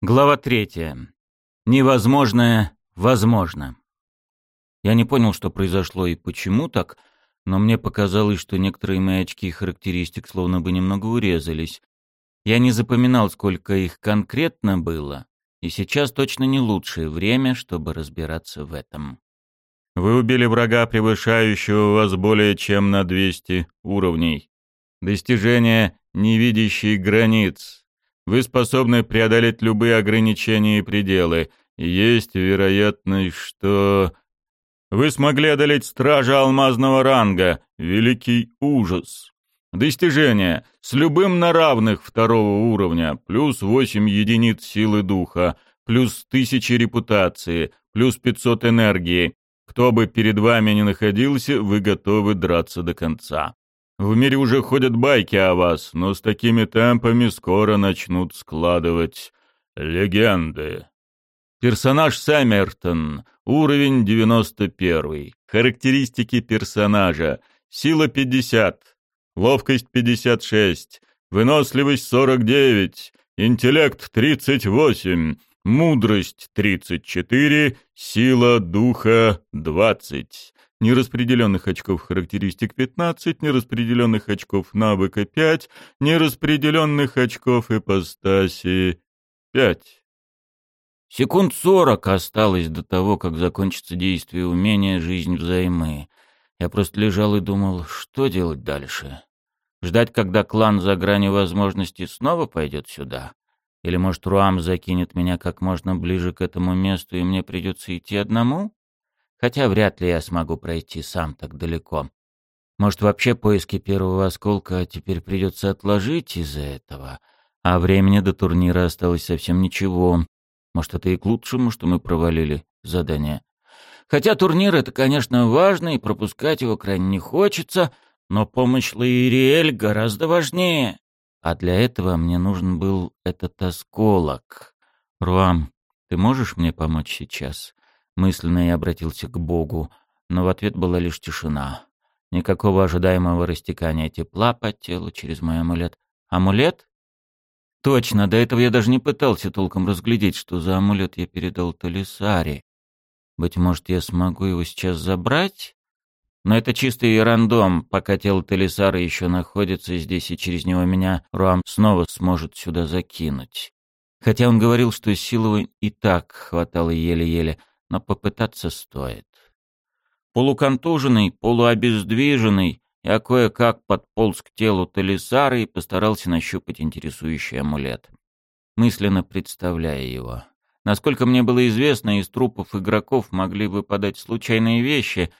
Глава третья. Невозможное возможно. Я не понял, что произошло и почему так, но мне показалось, что некоторые мои очки характеристик словно бы немного урезались. Я не запоминал, сколько их конкретно было, и сейчас точно не лучшее время, чтобы разбираться в этом. Вы убили врага, превышающего вас более чем на 200 уровней. Достижение невидящей границ. Вы способны преодолеть любые ограничения и пределы. Есть вероятность, что... Вы смогли одолеть стража алмазного ранга. Великий ужас. Достижение. С любым на равных второго уровня. Плюс 8 единиц силы духа. Плюс 1000 репутации. Плюс 500 энергии. Кто бы перед вами ни находился, вы готовы драться до конца. В мире уже ходят байки о вас, но с такими темпами скоро начнут складывать легенды. Персонаж Сэммертон. Уровень 91. Характеристики персонажа. Сила 50. Ловкость 56. Выносливость 49. Интеллект 38. Мудрость 34. Сила духа 20 нераспределенных очков характеристик 15, нераспределенных очков навыка 5, нераспределенных очков ипостаси 5. Секунд сорок осталось до того, как закончится действие умения «Жизнь взаймы». Я просто лежал и думал, что делать дальше. Ждать, когда клан за гранью возможностей снова пойдет сюда? Или, может, Руам закинет меня как можно ближе к этому месту, и мне придется идти одному? Хотя вряд ли я смогу пройти сам так далеко. Может, вообще поиски первого осколка теперь придется отложить из-за этого? А времени до турнира осталось совсем ничего. Может, это и к лучшему, что мы провалили задание. Хотя турнир — это, конечно, важно, и пропускать его крайне не хочется, но помощь Лаириэль гораздо важнее. А для этого мне нужен был этот осколок. Руам, ты можешь мне помочь сейчас? Мысленно я обратился к Богу, но в ответ была лишь тишина. Никакого ожидаемого растекания тепла по телу через мой амулет. Амулет? Точно, до этого я даже не пытался толком разглядеть, что за амулет я передал Талисаре. Быть может, я смогу его сейчас забрать? Но это чистый рандом, пока тело Талисара еще находится здесь, и через него меня Руам снова сможет сюда закинуть. Хотя он говорил, что силы и так хватало еле-еле, но попытаться стоит. Полуконтуженный, полуобездвиженный, я кое-как подполз к телу Талисара и постарался нащупать интересующий амулет, мысленно представляя его. Насколько мне было известно, из трупов игроков могли выпадать случайные вещи.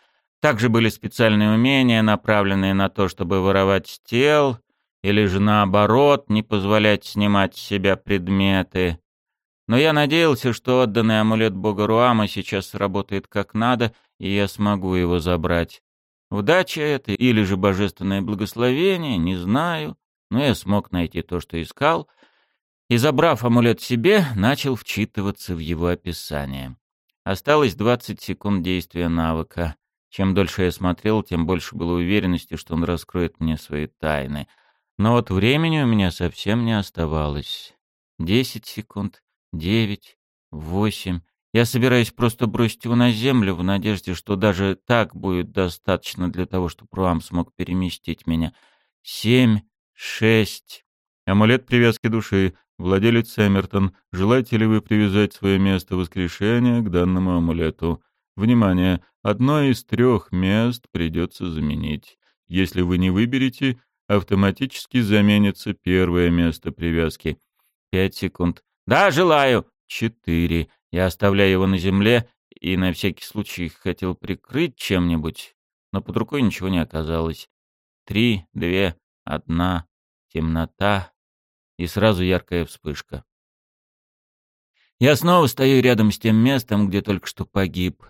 Также были специальные умения, направленные на то, чтобы воровать тел, или же наоборот, не позволять снимать с себя предметы. Но я надеялся, что отданный амулет бога Руама сейчас работает как надо, и я смогу его забрать. Удача это или же божественное благословение, не знаю, но я смог найти то, что искал, и, забрав амулет себе, начал вчитываться в его описание. Осталось 20 секунд действия навыка. Чем дольше я смотрел, тем больше было уверенности, что он раскроет мне свои тайны. Но вот времени у меня совсем не оставалось. 10 секунд, девять, восемь. Я собираюсь просто бросить его на землю в надежде, что даже так будет достаточно для того, чтобы Руам смог переместить меня. Семь, шесть. Амулет привязки души. Владелец Эмертон, желаете ли вы привязать свое место воскрешения к данному амулету? Внимание! Одно из трех мест придется заменить. Если вы не выберете, автоматически заменится первое место привязки. Пять секунд. «Да, желаю!» «Четыре. Я оставляю его на земле и на всякий случай хотел прикрыть чем-нибудь, но под рукой ничего не оказалось. Три, две, одна, темнота и сразу яркая вспышка. Я снова стою рядом с тем местом, где только что погиб.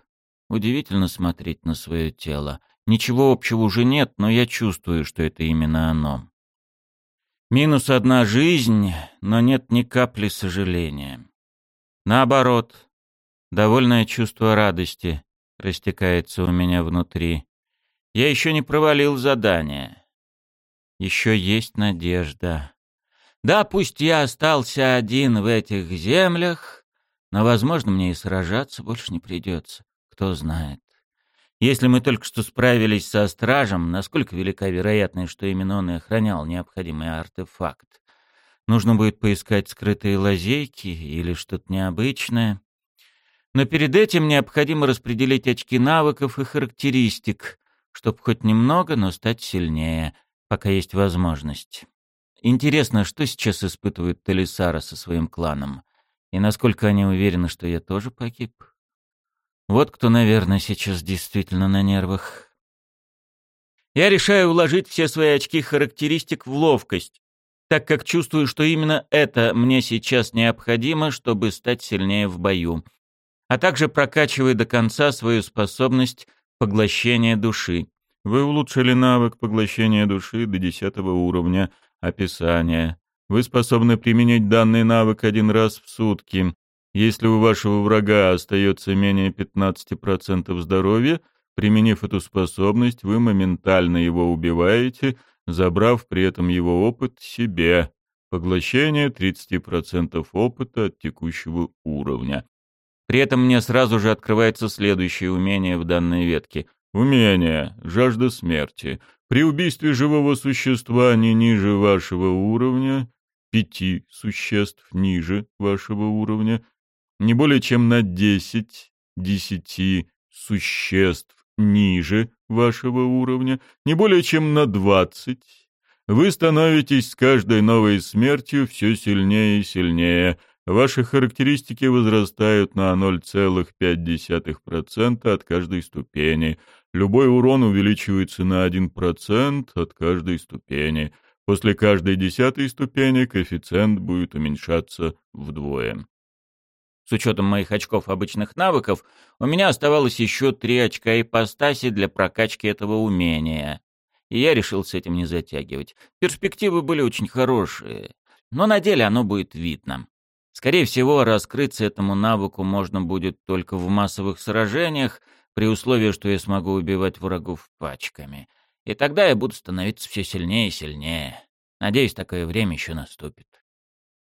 Удивительно смотреть на свое тело. Ничего общего уже нет, но я чувствую, что это именно оно. Минус одна жизнь, но нет ни капли сожаления. Наоборот, довольное чувство радости растекается у меня внутри. Я еще не провалил задание. Еще есть надежда. Да, пусть я остался один в этих землях, но, возможно, мне и сражаться больше не придется. Кто знает. Если мы только что справились со стражем, насколько велика вероятность, что именно он и охранял необходимый артефакт? Нужно будет поискать скрытые лазейки или что-то необычное. Но перед этим необходимо распределить очки навыков и характеристик, чтобы хоть немного, но стать сильнее, пока есть возможность. Интересно, что сейчас испытывает Талисара со своим кланом, и насколько они уверены, что я тоже погиб. Вот кто, наверное, сейчас действительно на нервах. Я решаю уложить все свои очки характеристик в ловкость, так как чувствую, что именно это мне сейчас необходимо, чтобы стать сильнее в бою, а также прокачиваю до конца свою способность поглощения души. Вы улучшили навык поглощения души до 10 уровня. Описание. Вы способны применить данный навык один раз в сутки. Если у вашего врага остается менее 15% здоровья, применив эту способность, вы моментально его убиваете, забрав при этом его опыт себе. Поглощение 30% опыта от текущего уровня. При этом мне сразу же открывается следующее умение в данной ветке. Умение. Жажда смерти. При убийстве живого существа не ниже вашего уровня, пяти существ ниже вашего уровня, не более чем на 10 десяти существ ниже вашего уровня, не более чем на 20, вы становитесь с каждой новой смертью все сильнее и сильнее. Ваши характеристики возрастают на 0,5% от каждой ступени. Любой урон увеличивается на 1% от каждой ступени. После каждой десятой ступени коэффициент будет уменьшаться вдвое. С учетом моих очков обычных навыков, у меня оставалось еще три очка ипостаси для прокачки этого умения. И я решил с этим не затягивать. Перспективы были очень хорошие, но на деле оно будет видно. Скорее всего, раскрыться этому навыку можно будет только в массовых сражениях, при условии, что я смогу убивать врагов пачками. И тогда я буду становиться все сильнее и сильнее. Надеюсь, такое время еще наступит.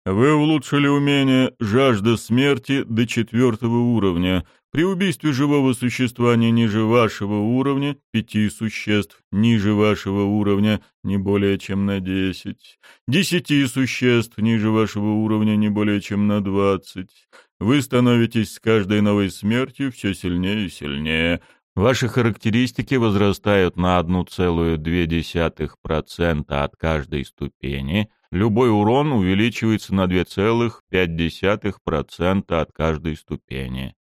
Вы улучшили умение «Жажда смерти» до четвертого уровня. При убийстве живого существа не ниже вашего уровня, пяти существ ниже вашего уровня не более чем на десять, десяти существ ниже вашего уровня не более чем на двадцать. Вы становитесь с каждой новой смертью все сильнее и сильнее. Ваши характеристики возрастают на 1,2% от каждой ступени – любой урон увеличивается на 2,5% от каждой ступени.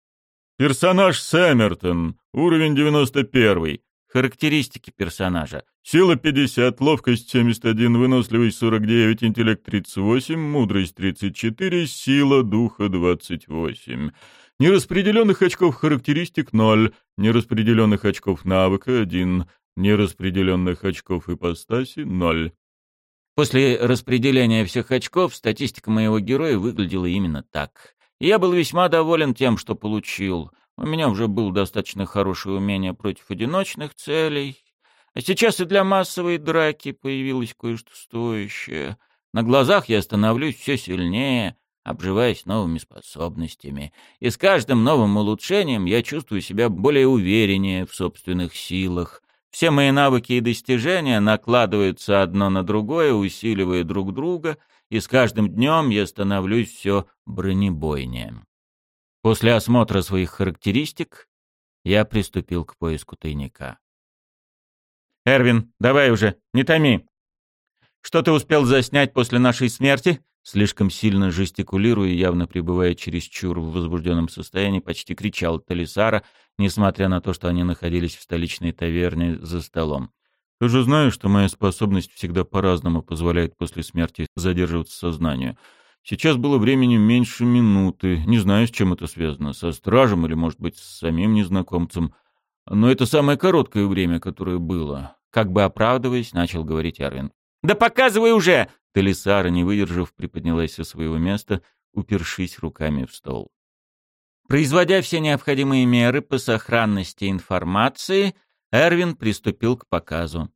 Персонаж Сэммертон, уровень 91. Характеристики персонажа. Сила 50, ловкость 71, выносливость 49, интеллект 38, мудрость 34, сила духа 28. Нераспределенных очков характеристик 0, нераспределенных очков навыка 1, нераспределенных очков ипостаси 0. После распределения всех очков статистика моего героя выглядела именно так. Я был весьма доволен тем, что получил. У меня уже было достаточно хорошее умение против одиночных целей. А сейчас и для массовой драки появилось кое-что стоящее. На глазах я становлюсь все сильнее, обживаясь новыми способностями. И с каждым новым улучшением я чувствую себя более увереннее в собственных силах. Все мои навыки и достижения накладываются одно на другое, усиливая друг друга, и с каждым днем я становлюсь все бронебойнее. После осмотра своих характеристик я приступил к поиску тайника. «Эрвин, давай уже, не томи! Что ты успел заснять после нашей смерти?» Слишком сильно жестикулируя, явно пребывая чересчур в возбужденном состоянии, почти кричал Талисара, несмотря на то, что они находились в столичной таверне за столом. «Ты же знаешь, что моя способность всегда по-разному позволяет после смерти задерживаться сознанию. Сейчас было времени меньше минуты. Не знаю, с чем это связано. Со стражем или, может быть, с самим незнакомцем. Но это самое короткое время, которое было. Как бы оправдываясь, начал говорить Арвин. «Да показывай уже!» Талисара, не выдержав, приподнялась со своего места, упершись руками в стол. Производя все необходимые меры по сохранности информации, Эрвин приступил к показу.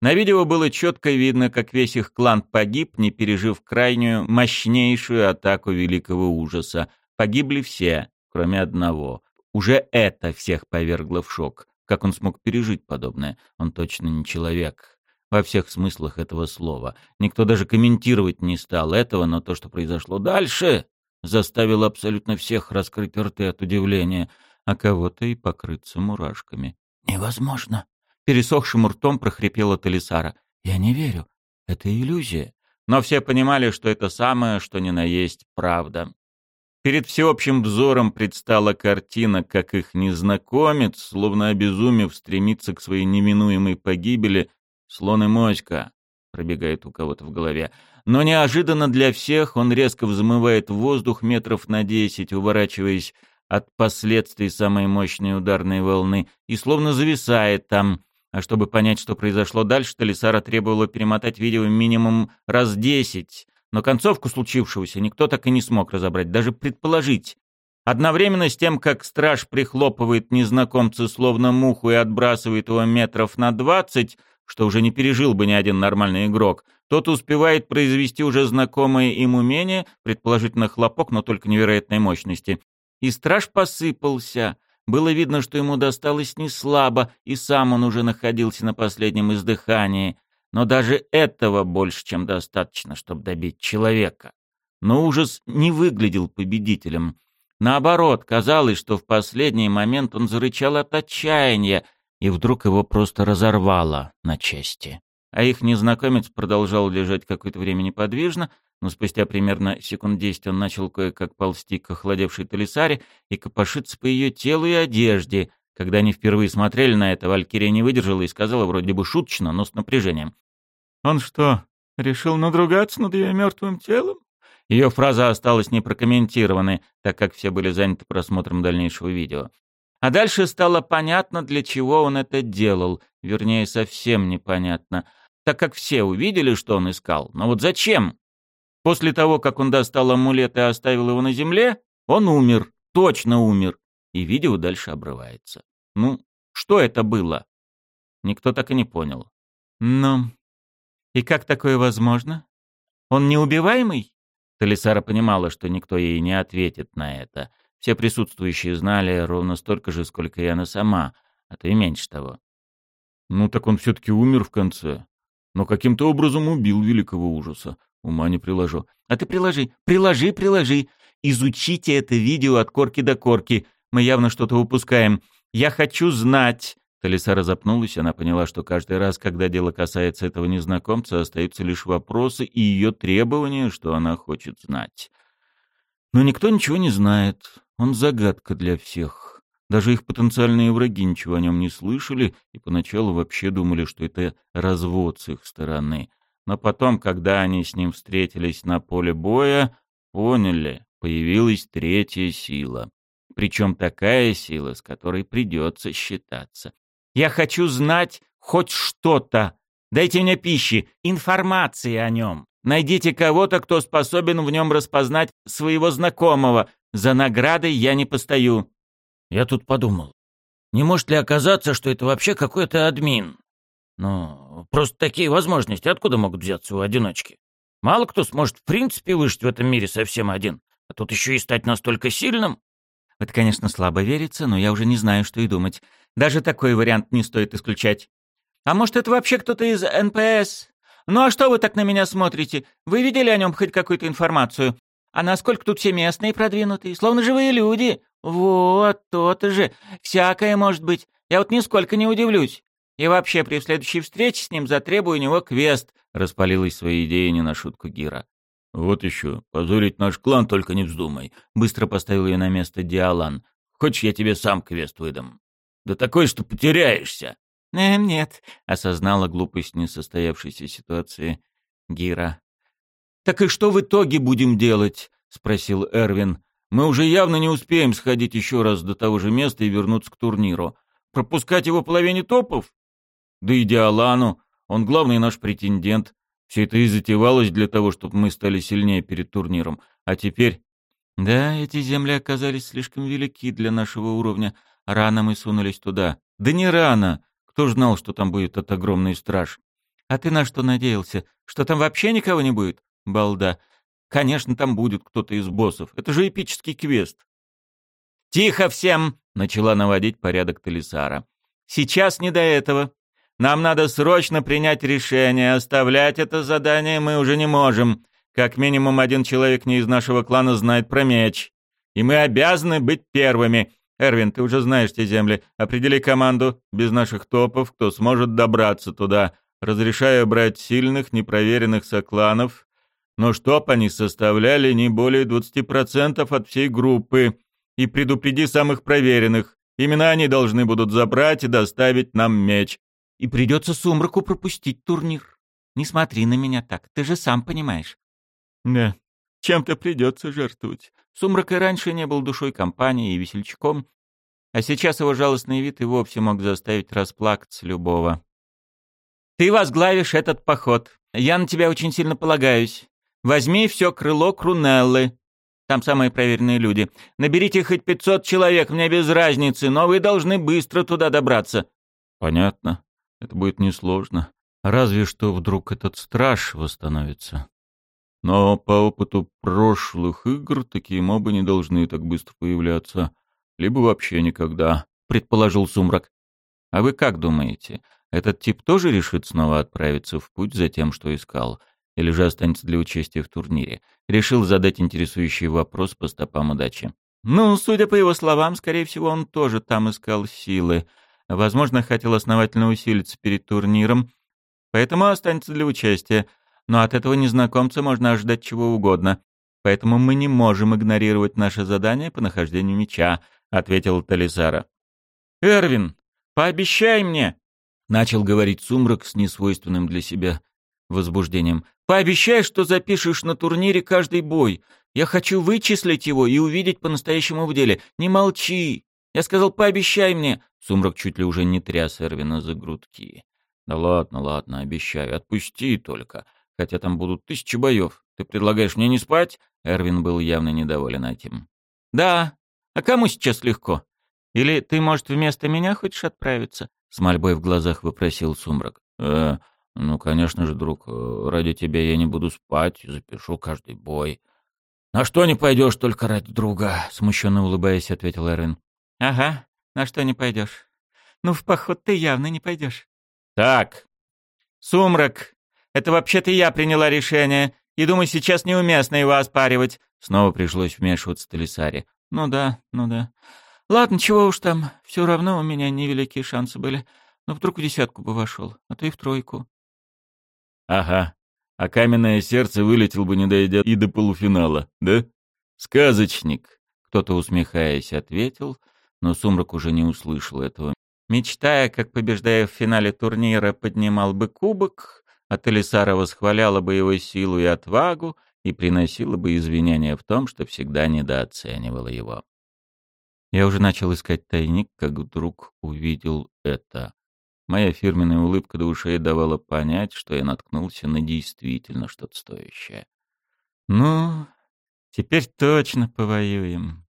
На видео было четко видно, как весь их клан погиб, не пережив крайнюю, мощнейшую атаку великого ужаса. Погибли все, кроме одного. Уже это всех повергло в шок. Как он смог пережить подобное? Он точно не человек. Во всех смыслах этого слова. Никто даже комментировать не стал этого, но то, что произошло дальше, заставило абсолютно всех раскрыть рты от удивления, а кого-то и покрыться мурашками. «Невозможно!» Пересохшим ртом прохрипела Талисара. «Я не верю. Это иллюзия». Но все понимали, что это самое, что ни на есть правда. Перед всеобщим взором предстала картина, как их незнакомец, словно обезумев, стремится к своей неминуемой погибели. «Слон и моська», — пробегает у кого-то в голове. Но неожиданно для всех он резко взмывает в воздух метров на десять, уворачиваясь от последствий самой мощной ударной волны, и словно зависает там, а чтобы понять, что произошло дальше, Талисара требовала перемотать видео минимум раз десять, но концовку случившегося никто так и не смог разобрать, даже предположить. Одновременно с тем, как страж прихлопывает незнакомца словно муху и отбрасывает его метров на двадцать, что уже не пережил бы ни один нормальный игрок, тот успевает произвести уже знакомое им умение, предположительно хлопок, но только невероятной мощности. И страж посыпался — было видно, что ему досталось не слабо, и сам он уже находился на последнем издыхании. Но даже этого больше, чем достаточно, чтобы добить человека. Но ужас не выглядел победителем. Наоборот, казалось, что в последний момент он зарычал от отчаяния, и вдруг его просто разорвало на части. А их незнакомец продолжал лежать какое-то время неподвижно, но спустя примерно секунд десять он начал кое-как ползти к охладевшей Талисаре и копошиться по ее телу и одежде. Когда они впервые смотрели на это, Валькирия не выдержала и сказала вроде бы шуточно, но с напряжением. «Он что, решил надругаться над ее мертвым телом?» Ее фраза осталась непрокомментированной, так как все были заняты просмотром дальнейшего видео. А дальше стало понятно, для чего он это делал. Вернее, совсем непонятно. Так как все увидели, что он искал. Но вот зачем? После того, как он достал амулет и оставил его на земле, он умер, точно умер. И видео дальше обрывается. Ну, что это было? Никто так и не понял. Ну, и как такое возможно? Он неубиваемый? Талисара понимала, что никто ей не ответит на это. Все присутствующие знали ровно столько же, сколько и она сама, а то и меньше того. Ну так он все-таки умер в конце. Но каким-то образом убил великого ужаса. Ума не приложу. А ты приложи, приложи, приложи. Изучите это видео от корки до корки. Мы явно что-то упускаем. Я хочу знать. Талисара запнулась, она поняла, что каждый раз, когда дело касается этого незнакомца, остаются лишь вопросы и ее требования, что она хочет знать. Но никто ничего не знает. Он загадка для всех. Даже их потенциальные враги ничего о нем не слышали и поначалу вообще думали, что это развод с их стороны. Но потом, когда они с ним встретились на поле боя, поняли, появилась третья сила. Причем такая сила, с которой придется считаться. «Я хочу знать хоть что-то. Дайте мне пищи, информации о нем. Найдите кого-то, кто способен в нем распознать своего знакомого. За наградой я не постою». Я тут подумал, не может ли оказаться, что это вообще какой-то админ? Ну, просто такие возможности откуда могут взяться у одиночки? Мало кто сможет в принципе выжить в этом мире совсем один, а тут еще и стать настолько сильным. Это, конечно, слабо верится, но я уже не знаю, что и думать. Даже такой вариант не стоит исключать. А может, это вообще кто-то из НПС? Ну а что вы так на меня смотрите? Вы видели о нем хоть какую-то информацию? А насколько тут все местные продвинутые, словно живые люди? Вот, то-то же. Всякое может быть. Я вот нисколько не удивлюсь. И вообще, при следующей встрече с ним затребую у него квест», — распалилась своей идеей не на шутку Гира. «Вот еще, позорить наш клан только не вздумай», — быстро поставил ее на место Диалан. «Хочешь, я тебе сам квест выдам? Да такой, что потеряешься». «Эм, нет», — осознала глупость несостоявшейся ситуации Гира. «Так и что в итоге будем делать?» — спросил Эрвин. «Мы уже явно не успеем сходить еще раз до того же места и вернуться к турниру. Пропускать его половине топов? Да и Диалану, он главный наш претендент. Все это и затевалось для того, чтобы мы стали сильнее перед турниром. А теперь... Да, эти земли оказались слишком велики для нашего уровня. Рано мы сунулись туда. Да не рано. Кто ж знал, что там будет этот огромный страж? А ты на что надеялся? Что там вообще никого не будет? Балда. Конечно, там будет кто-то из боссов. Это же эпический квест. «Тихо всем!» — начала наводить порядок Талисара. «Сейчас не до этого. Нам надо срочно принять решение. Оставлять это задание мы уже не можем. Как минимум один человек не из нашего клана знает про меч. И мы обязаны быть первыми. Эрвин, ты уже знаешь те земли. Определи команду, без наших топов, кто сможет добраться туда. Разрешаю брать сильных, непроверенных сокланов, но чтоб они составляли не более 20% от всей группы. И предупреди самых проверенных. Именно они должны будут забрать и доставить нам меч. И придется Сумраку пропустить турнир. Не смотри на меня так, ты же сам понимаешь. Да, чем-то придется жертвовать. Сумрак и раньше не был душой компании и весельчаком, а сейчас его жалостный вид и вовсе мог заставить расплакаться любого. «Ты возглавишь этот поход. Я на тебя очень сильно полагаюсь. Возьми все крыло Крунеллы. Там самые проверенные люди. Наберите хоть пятьсот человек, мне без разницы, но вы должны быстро туда добраться». «Понятно. Это будет несложно. Разве что вдруг этот страж восстановится. Но по опыту прошлых игр такие мобы не должны так быстро появляться. Либо вообще никогда, предположил Сумрак. А вы как думаете, этот тип тоже решит снова отправиться в путь за тем, что искал? Или же останется для участия в турнире? Решил задать интересующий вопрос по стопам удачи. Ну, судя по его словам, скорее всего, он тоже там искал силы. Возможно, хотел основательно усилиться перед турниром, поэтому останется для участия. Но от этого незнакомца можно ожидать чего угодно. Поэтому мы не можем игнорировать наше задание по нахождению меча», — ответил Талисара. «Эрвин, пообещай мне!» — начал говорить Сумрак с несвойственным для себя возбуждением. «Пообещай, что запишешь на турнире каждый бой. Я хочу вычислить его и увидеть по-настоящему в деле. Не молчи. Я сказал, пообещай мне!» Сумрак чуть ли уже не тряс Эрвина за грудки. «Да ладно, ладно, обещаю. Отпусти только хотя там будут тысячи боев. Ты предлагаешь мне не спать?» Эрвин был явно недоволен этим. «Да. А кому сейчас легко? Или ты, может, вместо меня хочешь отправиться?» С мольбой в глазах вопросил Сумрак. «Э, ну, конечно же, друг, э, ради тебя я не буду спать, запишу каждый бой». «На что не пойдешь только ради друга?» Смущенно улыбаясь, ответил Эрвин. «Ага, на что не пойдешь? Ну, в поход ты явно не пойдешь». «Так, Сумрак, это вообще-то я приняла решение, и думаю, сейчас неуместно его оспаривать». Снова пришлось вмешиваться Талисаре. «Ну да, ну да. Ладно, чего уж там, все равно у меня невеликие шансы были. Но вдруг в десятку бы вошел, а то и в тройку». «Ага. А каменное сердце вылетел бы, не дойдя и до полуфинала, да? Сказочник!» Кто-то, усмехаясь, ответил, но Сумрак уже не услышал этого. Мечтая, как побеждая в финале турнира, поднимал бы кубок, а Талисара восхваляла бы его силу и отвагу и приносила бы извинения в том, что всегда недооценивала его. Я уже начал искать тайник, как вдруг увидел это. Моя фирменная улыбка до ушей давала понять, что я наткнулся на действительно что-то стоящее. «Ну, теперь точно повоюем».